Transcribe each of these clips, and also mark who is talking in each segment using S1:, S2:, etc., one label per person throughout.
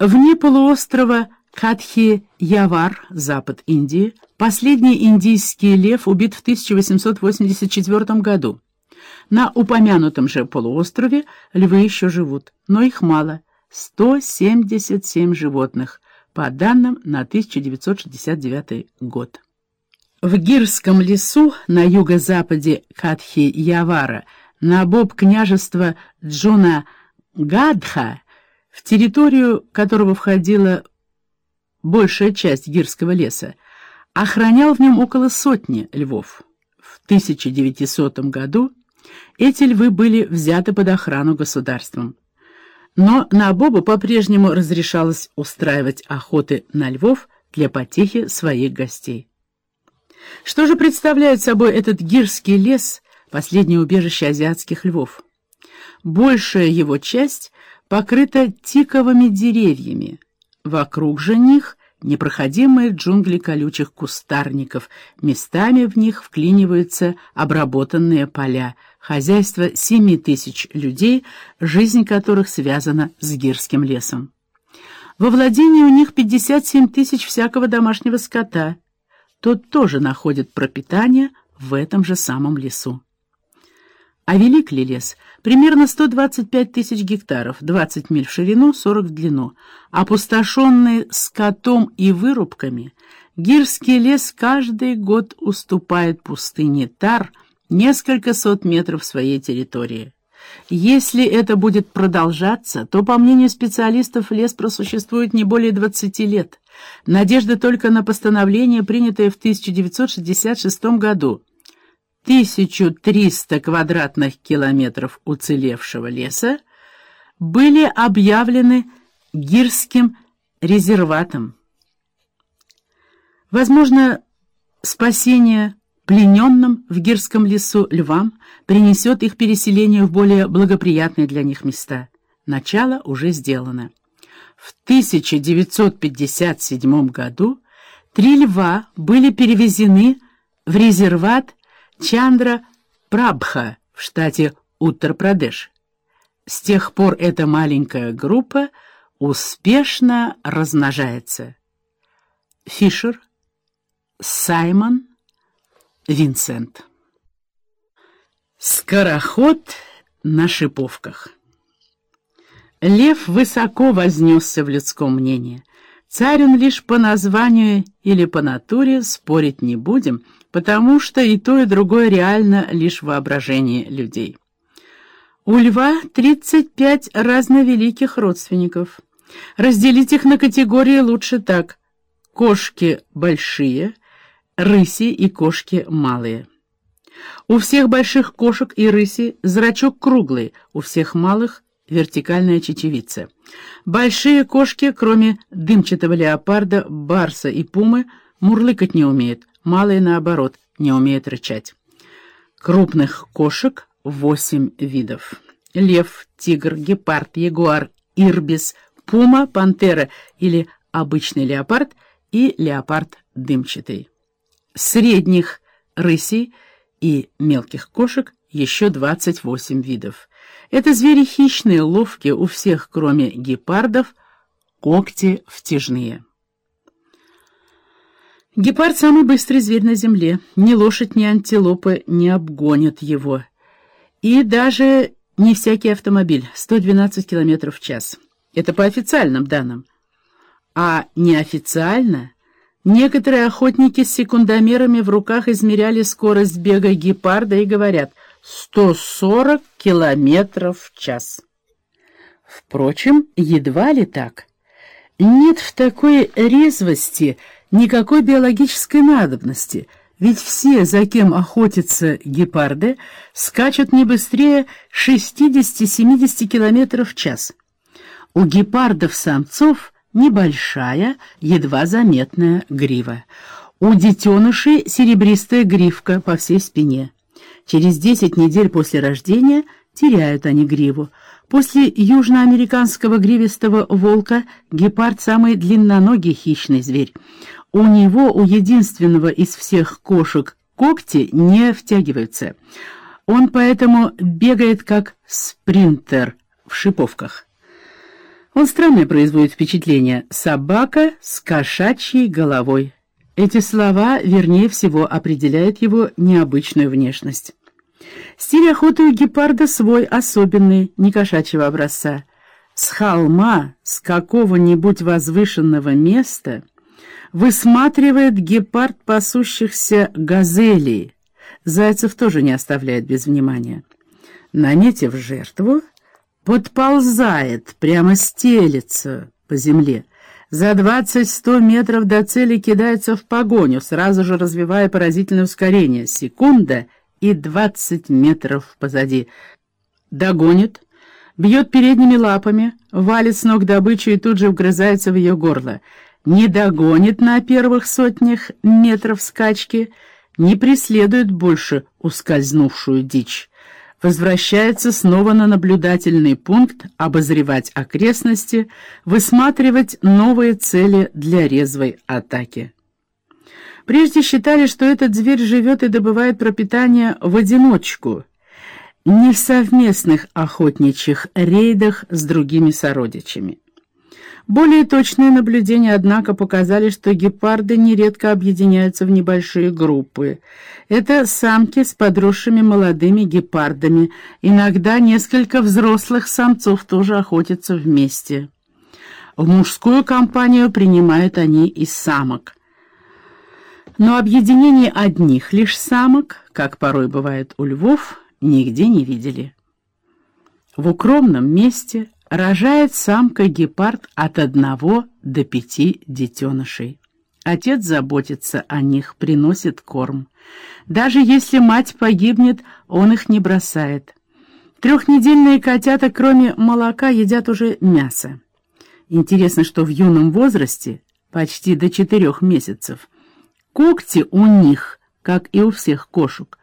S1: Вне полуострова Катхи-Явар, запад Индии, последний индийский лев убит в 1884 году. На упомянутом же полуострове львы еще живут, но их мало – 177 животных, по данным на 1969 год. В Гирском лесу на юго-западе Катхи-Явара, на боб княжества Джуна Гадха, в территорию которого входила большая часть Гирского леса, охранял в нем около сотни львов. В 1900 году эти львы были взяты под охрану государством. Но на Бобу по-прежнему разрешалось устраивать охоты на львов для потехи своих гостей. Что же представляет собой этот гирский лес, последнее убежище азиатских львов? Большая его часть покрыта тиковыми деревьями. Вокруг же них непроходимые джунгли колючих кустарников, местами в них вклиниваются обработанные поля, хозяйство семи тысяч людей, жизнь которых связана с гирским лесом. Во владении у них 57 тысяч всякого домашнего скота. Тот тоже находит пропитание в этом же самом лесу. А велик ли лес? Примерно 125 тысяч гектаров, 20 миль в ширину, 40 в длину. Опустошенный скотом и вырубками, Гирский лес каждый год уступает пустыне Тар несколько сот метров своей территории. Если это будет продолжаться, то, по мнению специалистов, лес просуществует не более 20 лет. Надежда только на постановление, принятое в 1966 году – 1300 квадратных километров уцелевшего леса были объявлены Гирским резерватом. Возможно, спасение плененным в Гирском лесу львам принесет их переселение в более благоприятные для них места. Начало уже сделано. В 1957 году три льва были перевезены в резерват Чандра Прабха в штате Уттар-Прадеш. С тех пор эта маленькая группа успешно размножается. Фишер, Саймон, Винсент. Скороход на шиповках. Лев высоко вознесся в людском мнении. Царь лишь по названию или по натуре, спорить не будем, потому что и то, и другое реально лишь воображение людей. У льва 35 разновеликих родственников. Разделить их на категории лучше так. Кошки большие, рыси и кошки малые. У всех больших кошек и рыси зрачок круглый, у всех малых — вертикальная чечевица. Большие кошки, кроме дымчатого леопарда, барса и пумы, мурлыкать не умеют, малые, наоборот, не умеют рычать. Крупных кошек восемь видов. Лев, тигр, гепард, ягуар, ирбис, пума, пантера или обычный леопард и леопард дымчатый. Средних рысей и мелких кошек еще 28 видов. Это звери хищные, ловкие, у всех, кроме гепардов, когти втяжные. Гепард — самый быстрый зверь на земле. Ни лошадь, ни антилопа не обгонят его. И даже не всякий автомобиль — 112 км в час. Это по официальным данным. А неофициально некоторые охотники с секундомерами в руках измеряли скорость бега гепарда и говорят 140 км в час. Впрочем, едва ли так. Нет в такой резвости никакой биологической надобности, ведь все, за кем охотятся гепарды, скачут не быстрее 60-70 км в час. У гепардов-самцов небольшая, едва заметная грива. У детенышей серебристая гривка по всей спине. Через 10 недель после рождения теряют они гриву. После южноамериканского гривистого волка гепард самый длинноногий хищный зверь. У него, у единственного из всех кошек, когти не втягиваются. Он поэтому бегает как спринтер в шиповках. Он странное производит впечатление «собака с кошачьей головой». Эти слова, вернее всего, определяют его необычную внешность. Стиль охоты у гепарда свой, особенный, не кошачьего образца. С холма, с какого-нибудь возвышенного места высматривает гепард пасущихся газелей. Зайцев тоже не оставляет без внимания. Наметив жертву, подползает, прямо стелется по земле. За двадцать-сто метров до цели кидается в погоню, сразу же развивая поразительное ускорение. Секунда и двадцать метров позади. Догонит, бьет передними лапами, валит с ног добычу и тут же вгрызается в ее горло. Не догонит на первых сотнях метров скачки, не преследует больше ускользнувшую дичь возвращается снова на наблюдательный пункт, обозревать окрестности, высматривать новые цели для резвой атаки. Прежде считали, что этот зверь живет и добывает пропитание в одиночку, не в совместных охотничьих рейдах с другими сородичами. Более точные наблюдения, однако, показали, что гепарды нередко объединяются в небольшие группы. Это самки с подросшими молодыми гепардами. Иногда несколько взрослых самцов тоже охотятся вместе. В мужскую компанию принимают они и самок. Но объединение одних лишь самок, как порой бывает у львов, нигде не видели. В укромном месте Рожает самка-гепард от одного до пяти детенышей. Отец заботится о них, приносит корм. Даже если мать погибнет, он их не бросает. Трехнедельные котята, кроме молока, едят уже мясо. Интересно, что в юном возрасте, почти до четырех месяцев, когти у них, как и у всех кошек,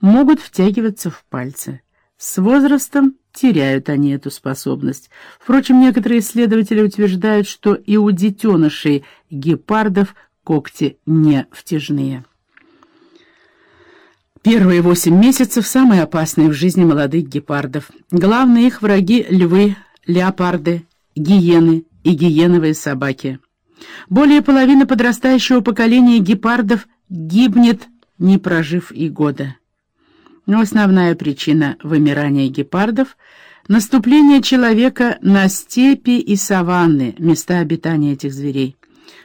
S1: могут втягиваться в пальцы. С возрастом теряют они эту способность. Впрочем, некоторые исследователи утверждают, что и у детенышей гепардов когти не втяжные. Первые восемь месяцев самые опасные в жизни молодых гепардов. Главные их враги — львы, леопарды, гиены и гиеновые собаки. Более половины подрастающего поколения гепардов гибнет, не прожив и года. Но основная причина вымирания гепардов — наступление человека на степи и саванны, места обитания этих зверей.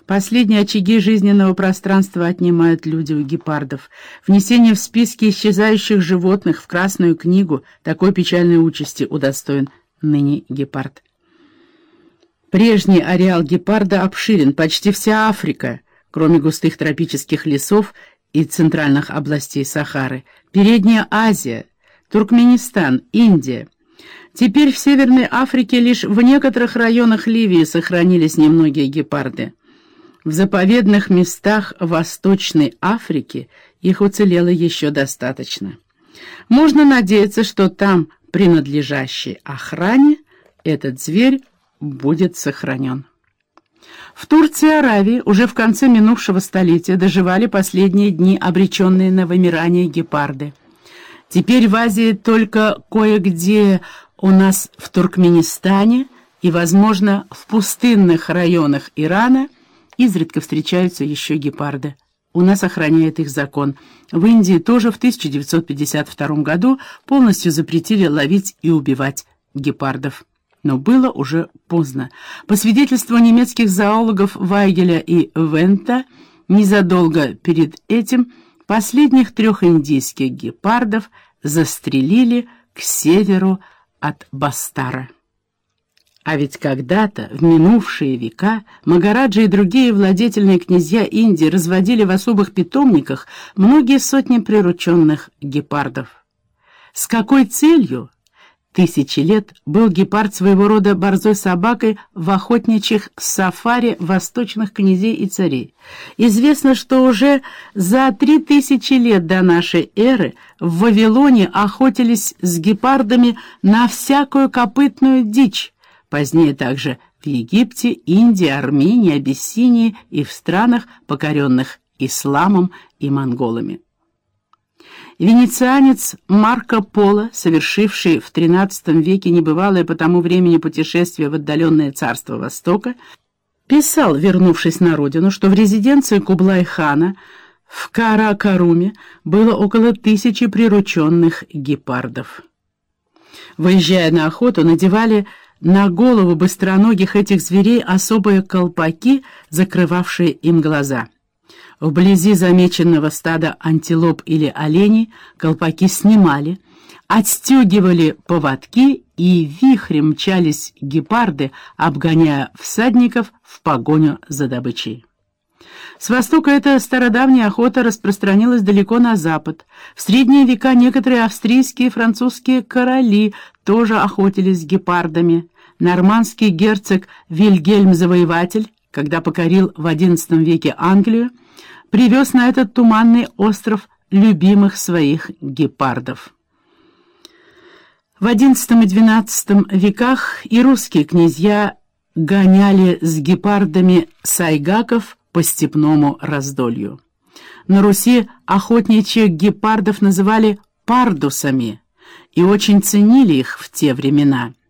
S1: Последние очаги жизненного пространства отнимают люди у гепардов. Внесение в списки исчезающих животных в Красную книгу такой печальной участи удостоен ныне гепард. Прежний ареал гепарда обширен, почти вся Африка, кроме густых тропических лесов и центральных областей Сахары, Передняя Азия, Туркменистан, Индия. Теперь в Северной Африке лишь в некоторых районах Ливии сохранились немногие гепарды. В заповедных местах Восточной Африки их уцелело еще достаточно. Можно надеяться, что там, принадлежащей охране, этот зверь будет сохранен. В Турции и Аравии уже в конце минувшего столетия доживали последние дни обреченные на вымирание гепарды. Теперь в Азии только кое-где у нас в Туркменистане и, возможно, в пустынных районах Ирана изредка встречаются еще гепарды. У нас охраняет их закон. В Индии тоже в 1952 году полностью запретили ловить и убивать гепардов. Но было уже поздно. По свидетельству немецких зоологов Вайгеля и Вента, незадолго перед этим последних трех индийских гепардов застрелили к северу от Бастара. А ведь когда-то, в минувшие века, Магараджи и другие владетельные князья Индии разводили в особых питомниках многие сотни прирученных гепардов. С какой целью? Тысячи лет был гепард своего рода борзой собакой в охотничьих сафари восточных князей и царей. Известно, что уже за три тысячи лет до нашей эры в Вавилоне охотились с гепардами на всякую копытную дичь, позднее также в Египте, Индии, Армении, Абиссинии и в странах, покоренных исламом и монголами. Венецианец Марко Поло, совершивший в XIII веке небывалое по тому времени путешествие в отдаленное царство Востока, писал, вернувшись на родину, что в резиденции Кублай-хана в Каракаруме было около тысячи прирученных гепардов. Выезжая на охоту, надевали на голову быстроногих этих зверей особые колпаки, закрывавшие им глаза. Вблизи замеченного стада антилоп или оленей колпаки снимали, отстегивали поводки и вихрем мчались гепарды, обгоняя всадников в погоню за добычей. С востока эта стародавняя охота распространилась далеко на запад. В средние века некоторые австрийские и французские короли тоже охотились с гепардами. Нормандский герцог Вильгельм Завоеватель, когда покорил в XI веке Англию, привез на этот туманный остров любимых своих гепардов. В XI и XII веках и русские князья гоняли с гепардами сайгаков по степному раздолью. На Руси охотничьих гепардов называли пардусами и очень ценили их в те времена –